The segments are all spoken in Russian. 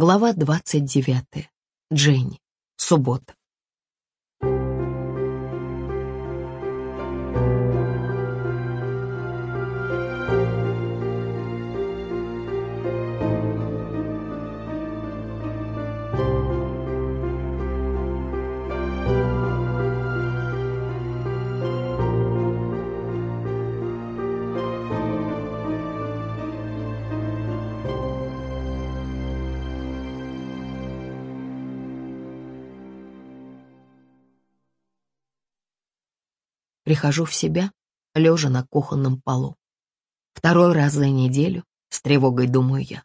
Глава 29. Дженни. Суббота. Прихожу в себя, лежа на кухонном полу. Второй раз за неделю, с тревогой думаю я.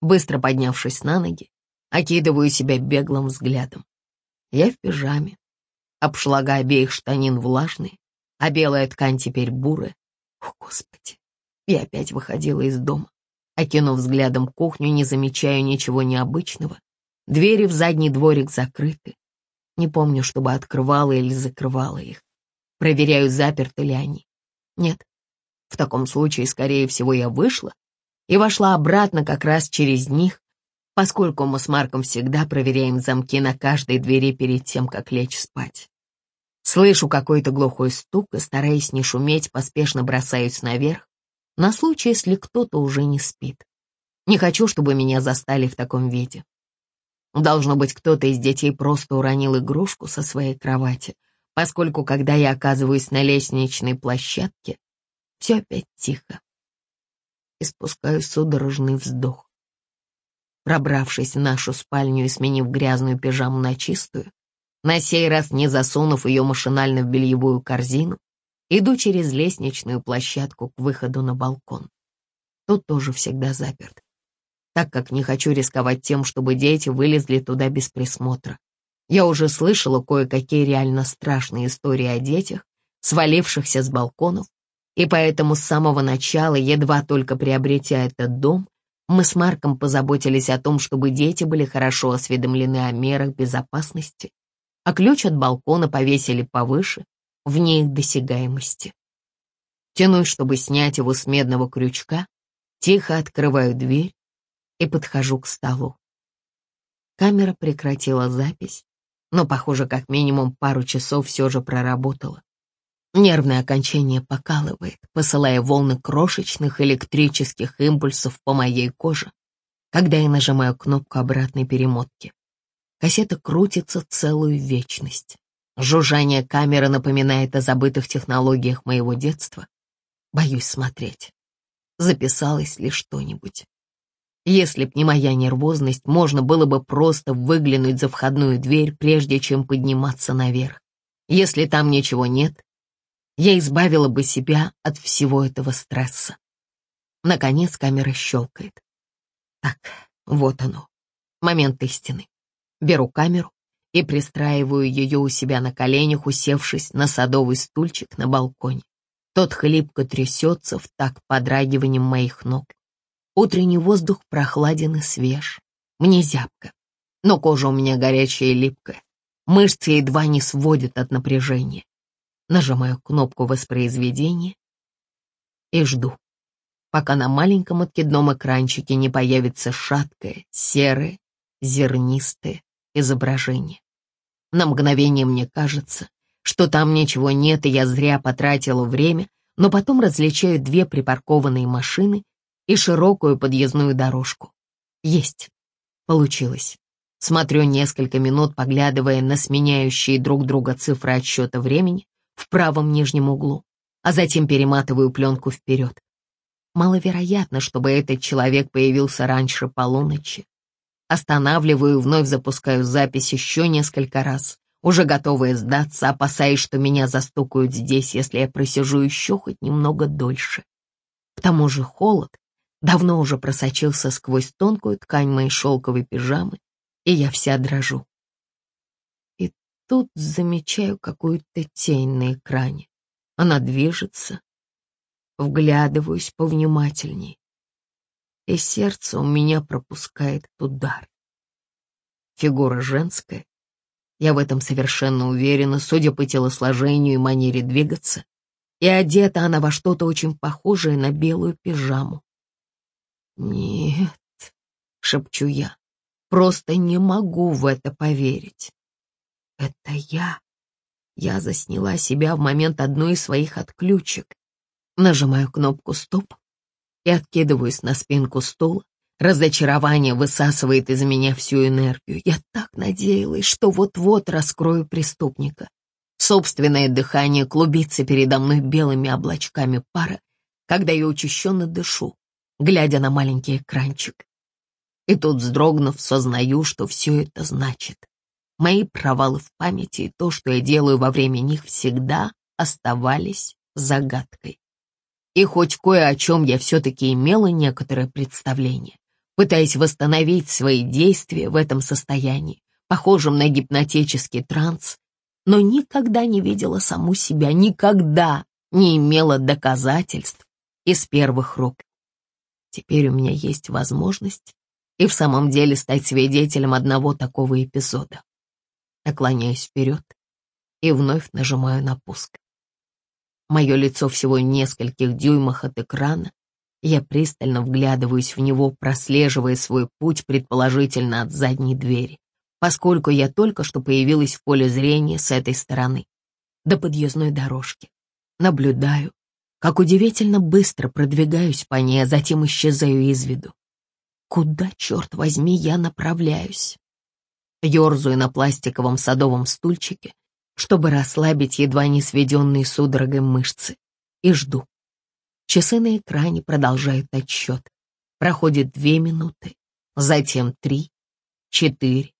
Быстро поднявшись на ноги, окидываю себя беглым взглядом. Я в пижаме. Обшлага обеих штанин влажные, а белая ткань теперь бурая. О, Господи! Я опять выходила из дома. Окинув взглядом кухню, не замечаю ничего необычного. Двери в задний дворик закрыты. Не помню, чтобы открывала или закрывала их. Проверяю, заперты ли они. Нет. В таком случае, скорее всего, я вышла и вошла обратно как раз через них, поскольку мы с Марком всегда проверяем замки на каждой двери перед тем, как лечь спать. Слышу какой-то глухой стук и, стараясь не шуметь, поспешно бросаюсь наверх, на случай, если кто-то уже не спит. Не хочу, чтобы меня застали в таком виде. Должно быть, кто-то из детей просто уронил игрушку со своей кровати, поскольку, когда я оказываюсь на лестничной площадке, все опять тихо. И спускаю судорожный вздох. Пробравшись в нашу спальню и сменив грязную пижаму на чистую, на сей раз не засунув ее машинально в бельевую корзину, иду через лестничную площадку к выходу на балкон. Тут тоже всегда заперт, так как не хочу рисковать тем, чтобы дети вылезли туда без присмотра. Я уже слышала кое-какие реально страшные истории о детях, свалившихся с балконов, и поэтому с самого начала, едва только приобретя этот дом, мы с Марком позаботились о том, чтобы дети были хорошо осведомлены о мерах безопасности, а ключ от балкона повесили повыше, вне их досягаемости. Тянусь, чтобы снять его с медного крючка, тихо открываю дверь и подхожу к столу. Камера прекратила запись, но, похоже, как минимум пару часов все же проработала. Нервное окончание покалывает, посылая волны крошечных электрических импульсов по моей коже, когда я нажимаю кнопку обратной перемотки. Кассета крутится целую вечность. Жужжание камеры напоминает о забытых технологиях моего детства. Боюсь смотреть. Записалось ли что-нибудь? Если б не моя нервозность, можно было бы просто выглянуть за входную дверь, прежде чем подниматься наверх. Если там ничего нет, я избавила бы себя от всего этого стресса. Наконец камера щелкает. Так, вот оно, момент истины. Беру камеру и пристраиваю ее у себя на коленях, усевшись на садовый стульчик на балконе. Тот хлипко трясется в такт подрагиванием моих ног. Утренний воздух прохладен и свеж. Мне зябко, но кожа у меня горячая и липкая. Мышцы едва не сводят от напряжения. Нажимаю кнопку воспроизведения и жду, пока на маленьком откидном экранчике не появится шаткое, серое, зернистое изображение. На мгновение мне кажется, что там ничего нет, и я зря потратила время, но потом различаю две припаркованные машины и широкую подъездную дорожку. Есть. Получилось. Смотрю несколько минут, поглядывая на сменяющие друг друга цифры отсчета времени в правом нижнем углу, а затем перематываю пленку вперед. Маловероятно, чтобы этот человек появился раньше полуночи. Останавливаю и вновь запускаю запись еще несколько раз, уже готовая сдаться, опасаясь, что меня застукают здесь, если я просижу еще хоть немного дольше. К тому же холод давно уже просочился сквозь тонкую ткань моей шелковой пижамы, и я вся дрожу. И тут замечаю какую-то тень на экране. Она движется, вглядываюсь повнимательней, и сердце у меня пропускает удар. Фигура женская, я в этом совершенно уверена, судя по телосложению и манере двигаться, и одета она во что-то очень похожее на белую пижаму. «Нет», — шепчу я, Просто не могу в это поверить. Это я. Я засняла себя в момент одной из своих отключек. Нажимаю кнопку «Стоп» и откидываюсь на спинку стула. Разочарование высасывает из меня всю энергию. Я так надеялась, что вот-вот раскрою преступника. Собственное дыхание клубится передо мной белыми облачками пара, когда я учащенно дышу, глядя на маленький экранчик. И тут, вздрогнув, сознаю, что все это значит. Мои провалы в памяти и то, что я делаю во время них, всегда оставались загадкой. И хоть кое о чем я все-таки имела некоторое представление, пытаясь восстановить свои действия в этом состоянии, похожем на гипнотический транс, но никогда не видела саму себя, никогда не имела доказательств из первых рук. Теперь у меня есть возможность и в самом деле стать свидетелем одного такого эпизода. Наклоняюсь вперед и вновь нажимаю на пуск. Мое лицо всего нескольких дюймах от экрана. Я пристально вглядываюсь в него, прослеживая свой путь предположительно от задней двери, поскольку я только что появилась в поле зрения с этой стороны, до подъездной дорожки. Наблюдаю, как удивительно быстро продвигаюсь по ней, а затем исчезаю из виду. Куда, черт возьми, я направляюсь? Ёрзаю на пластиковом садовом стульчике, чтобы расслабить едва не сведенные судорогой мышцы, и жду. Часы на экране продолжают отсчет. Проходит две минуты, затем три, четыре,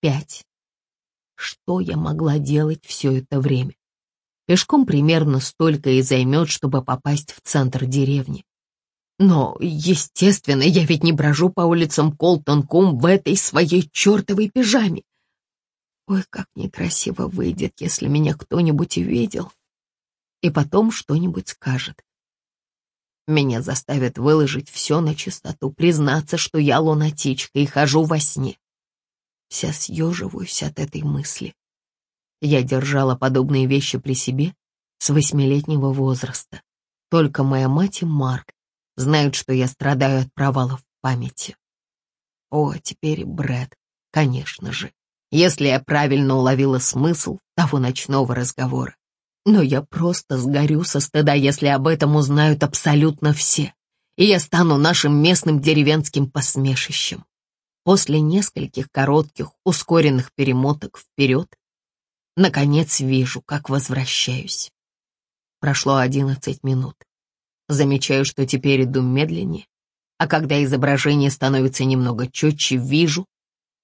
пять. Что я могла делать все это время? Пешком примерно столько и займет, чтобы попасть в центр деревни. Но, естественно, я ведь не брожу по улицам Колтон-Ком в этой своей чертовой пижаме. Ой, как некрасиво выйдет, если меня кто-нибудь увидел. И потом что-нибудь скажет. Меня заставят выложить все на чистоту, признаться, что я лунатичка и хожу во сне. Вся съеживаюсь от этой мысли. Я держала подобные вещи при себе с восьмилетнего возраста. Только моя мать и Марк знают, что я страдаю от провалов в памяти. О, теперь Брэд, конечно же, если я правильно уловила смысл того ночного разговора. Но я просто сгорю со стыда, если об этом узнают абсолютно все, и я стану нашим местным деревенским посмешищем. После нескольких коротких, ускоренных перемоток вперед, наконец вижу, как возвращаюсь. Прошло одиннадцать минут. Замечаю, что теперь иду медленнее, а когда изображение становится немного четче, вижу,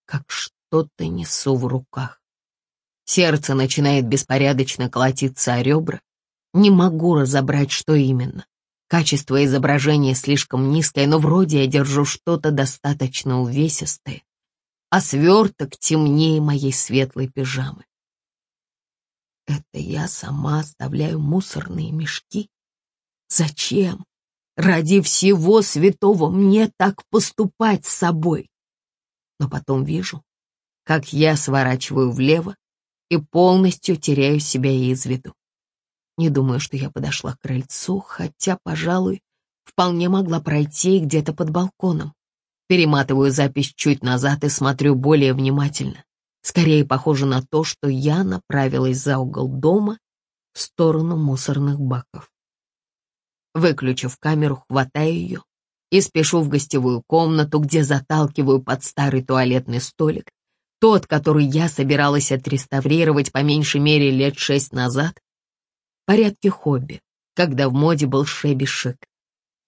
как что-то несу в руках. Сердце начинает беспорядочно колотиться о ребра. Не могу разобрать, что именно. Качество изображения слишком низкое, но вроде я держу что-то достаточно увесистое, а сверток темнее моей светлой пижамы. Это я сама оставляю мусорные мешки? Зачем? Ради всего святого мне так поступать с собой. Но потом вижу, как я сворачиваю влево и полностью теряю себя из виду. Не думаю, что я подошла к крыльцу, хотя, пожалуй, вполне могла пройти где-то под балконом. Перематываю запись чуть назад и смотрю более внимательно. Скорее похоже на то, что я направилась за угол дома в сторону мусорных баков. Выключив камеру, хватаю ее и спешу в гостевую комнату, где заталкиваю под старый туалетный столик, тот, который я собиралась отреставрировать по меньшей мере лет шесть назад, в порядке хобби, когда в моде был шеби-шик.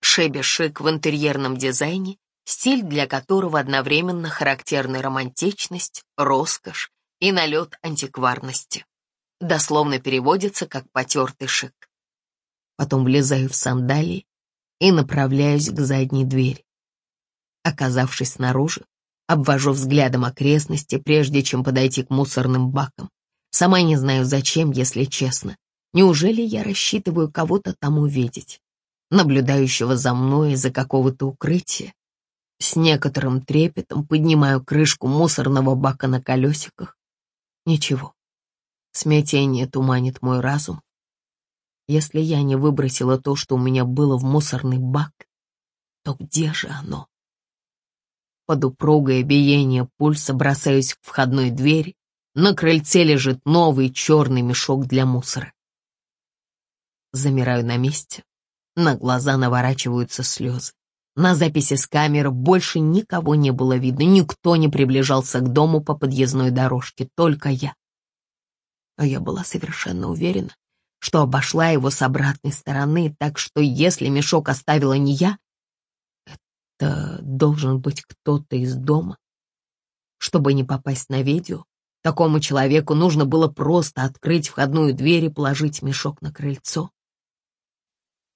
Шеби-шик в интерьерном дизайне, стиль для которого одновременно характерна романтичность, роскошь и налет антикварности. Дословно переводится как «потертый шик» потом влезаю в сандалии и направляюсь к задней двери. Оказавшись снаружи, обвожу взглядом окрестности, прежде чем подойти к мусорным бакам. Сама не знаю зачем, если честно. Неужели я рассчитываю кого-то там увидеть, наблюдающего за мной из-за какого-то укрытия? С некоторым трепетом поднимаю крышку мусорного бака на колесиках. Ничего. Смятение туманит мой разум, если я не выбросила то, что у меня было в мусорный бак, то где же оно? Под упругое биение пульса бросаюсь к входной двери. На крыльце лежит новый черный мешок для мусора. Замираю на месте. На глаза наворачиваются слезы. На записи с камеры больше никого не было видно, никто не приближался к дому по подъездной дорожке, только я. А я была совершенно уверена, что обошла его с обратной стороны, так что если мешок оставила не я, это должен быть кто-то из дома. Чтобы не попасть на видео, такому человеку нужно было просто открыть входную дверь и положить мешок на крыльцо.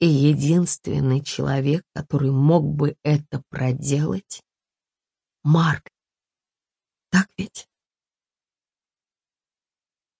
И единственный человек, который мог бы это проделать — Марк. Так ведь?